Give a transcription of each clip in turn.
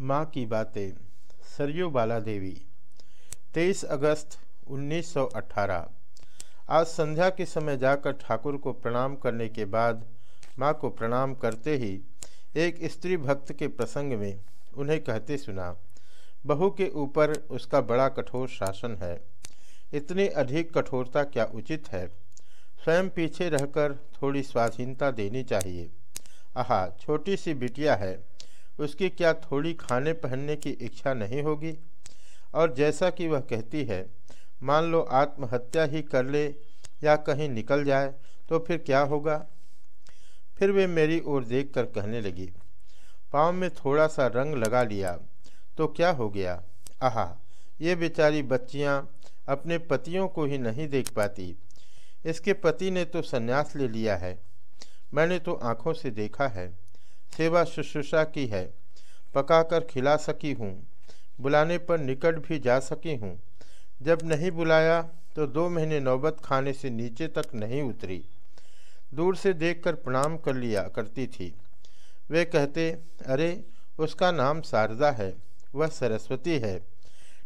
माँ की बातें, सरयू बाला देवी 23 अगस्त 1918 आज संध्या के समय जाकर ठाकुर को प्रणाम करने के बाद माँ को प्रणाम करते ही एक स्त्री भक्त के प्रसंग में उन्हें कहते सुना, बहू के ऊपर उसका बड़ा कठोर शासन है। इतनी अधिक कठोरता क्या उचित है? स्वयं पीछे रहकर थोड़ी स्वाधीनता देनी चाहिए। आहा, छोटी सी बिटिया है। उसकी क्या थोड़ी खाने पहनने की इच्छा नहीं होगी? और जैसा कि वह कहती है, मान लो आत्महत्या ही कर ले या कहीं निकल जाए तो फिर क्या होगा? फिर वे मेरी ओर देखकर कहने लगी, पाँव में थोड़ा सा रंग लगा लिया तो क्या हो गया? आहा, ये बेचारी बच्चियाँ अपने पतियों को ही नहीं देख पाती। इसके पति ने तो संन्यास ले लिया है, मैंने तो आँखों से देखा है। सेवा शुश्रूषा की है। पकाकर खिला सकी हूँ। बुलाने पर निकट भी जा सकी हूँ। जब नहीं बुलाया तो दो महीने नौबत खाने से नीचे तक नहीं उतरी। दूर से देखकर प्रणाम कर लिया करती थी। वे कहते, अरे, उसका नाम शारदा है। वह सरस्वती है।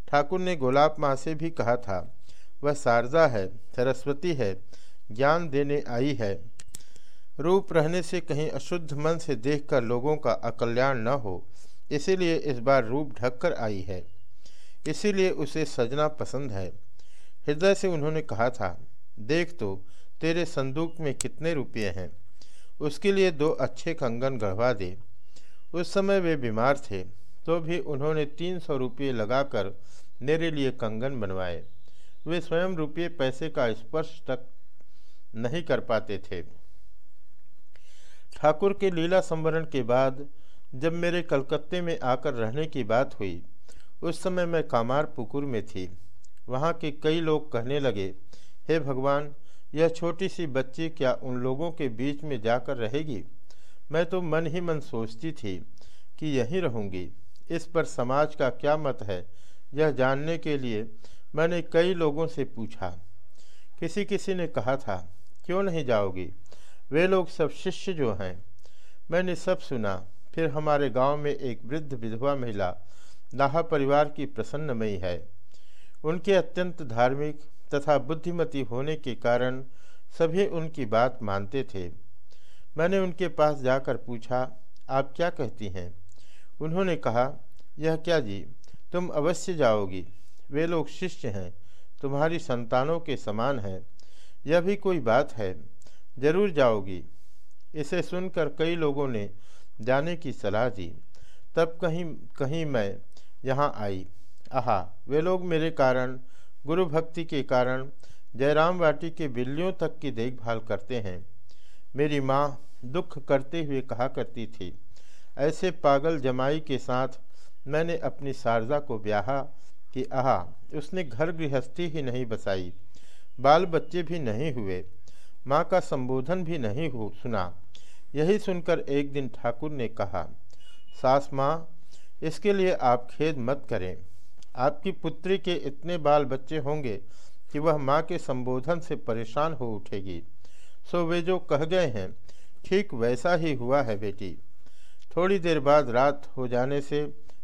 ठाकुर ने गोलाब माँ से भी कहा था, वह शारदा है, सरस्वती है। ज्ञान देने आई है। रूप रहने से कहीं अशुद्ध मन से देखकर लोगों का अकल्याण न हो, इसीलिए इस बार रूप ढककर आई है। इसीलिए उसे सजना पसंद है। हृदय से उन्होंने कहा था, देख तो तेरे संदूक में कितने रुपये हैं? उसके लिए दो अच्छे कंगन गढ़वा दे। उस समय वे बीमार थे तो भी उन्होंने तीन सौ रुपये लगाकर मेरे लिए कंगन बनवाए। वे स्वयं रुपये पैसे का स्पर्श तक नहीं कर पाते थे। ठाकुर के लीला संवरण के बाद, जब मेरे कलकत्ते में आकर रहने की बात हुई, उस समय मैं कामार पुकुर में थी। वहाँ के कई लोग कहने लगे, हे भगवान, यह छोटी सी बच्ची क्या उन लोगों के बीच में जाकर रहेगी? मैं तो मन ही मन सोचती थी कि यहीं रहूँगी। इस पर समाज का क्या मत है? यह जानने के लिए मैंने कई लोगों से पूछा। किसी किसी ने कहा था, क्यों नहीं जाओगी? वे लोग सब शिष्य जो हैं। मैंने सब सुना। फिर हमारे गाँव में एक वृद्ध विधवा महिला लाहा परिवार की प्रसन्नमयी है। उनके अत्यंत धार्मिक तथा बुद्धिमती होने के कारण सभी उनकी बात मानते थे। मैंने उनके पास जाकर पूछा, आप क्या कहती हैं? उन्होंने कहा, यह क्या जी, तुम अवश्य जाओगी। वे लोग शिष्य हैं। तुम्हारी संतानों के समान हैं। यह भी कोई बात है। ज़रूर जाओगी। इसे सुनकर कई लोगों ने जाने की सलाह दी। तब कहीं कहीं मैं यहाँ आई। आहा, वे लोग मेरे कारण, गुरु भक्ति के कारण जयराम वाटी के बिल्लियों तक की देखभाल करते हैं। मेरी माँ दुख करते हुए कहा करती थी, ऐसे पागल जमाई के साथ मैंने अपनी शारदा को ब्याहा कि आहा, उसने घर गृहस्थी ही नहीं बसाई, बाल बच्चे भी नहीं हुए। माँ का संबोधन भी नहीं हो सुना। यही सुनकर एक दिन ठाकुर ने कहा, सास माँ, इसके लिए आप खेद मत करें। आपकी पुत्री के इतने बाल बच्चे होंगे कि वह माँ के संबोधन से परेशान हो उठेगी। सो वे जो कह गए हैं, ठीक वैसा ही हुआ है बेटी। थोड़ी देर बाद रात हो जाने से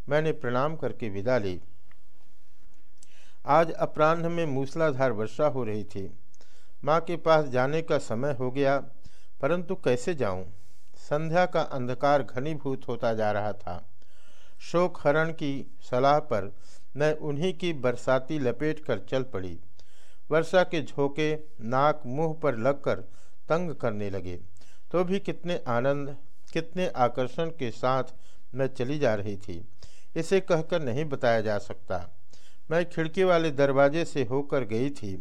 मैंने प्रणाम करके विदा ली। आज अपराह्न में मूसलाधार वर्षा हो रही थी। माँ के पास जाने का समय हो गया, परंतु कैसे जाऊँ? संध्या का अंधकार घनीभूत होता जा रहा था। शोक हरण की सलाह पर मैं उन्हीं की बरसाती लपेट कर चल पड़ी। वर्षा के झोंके नाक मुँह पर लगकर तंग करने लगे। तो भी कितने आनंद, कितने आकर्षण के साथ मैं चली जा रही थी। इसे कहकर नहीं बताया जा सकता। मैं खिड़की वाले दरवाजे से होकर गई थी।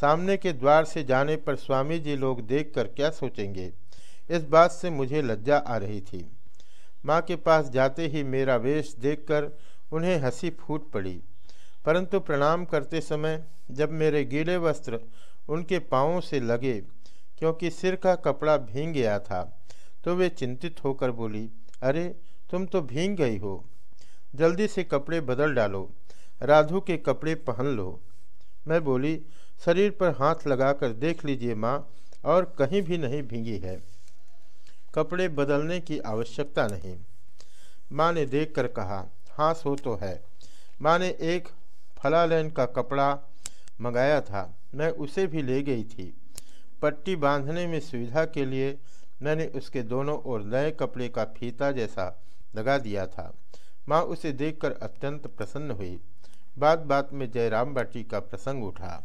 सामने के द्वार से जाने पर स्वामी जी लोग देखकर क्या सोचेंगे? इस बात से मुझे लज्जा आ रही थी। माँ के पास जाते ही मेरा वेश देखकर उन्हें हँसी फूट पड़ी। परंतु प्रणाम करते समय जब मेरे गीले वस्त्र उनके पाँवों से लगे, क्योंकि सिर का कपड़ा भींग गया था तो वे चिंतित होकर बोली, अरे, तुम तो भींग गई हो। जल्दी से कपड़े बदल डालो, राधु के कपड़े पहन लो। मैं बोली शरीर पर हाथ लगाकर देख लीजिए माँ, और कहीं भी नहीं भींगी है। कपड़े बदलने की आवश्यकता नहीं। माँ ने देखकर कहा हाँ सो तो है। माँ ने एक फलालैन का कपड़ा मंगाया था। मैं उसे भी ले गई थी। पट्टी बांधने में सुविधा के लिए मैंने उसके दोनों ओर नए कपड़े का फीता जैसा लगा दिया था। माँ उसे देखकर अत्यंत प्रसन्न हुई। बात बात में जयराम बाटी का प्रसंग उठा।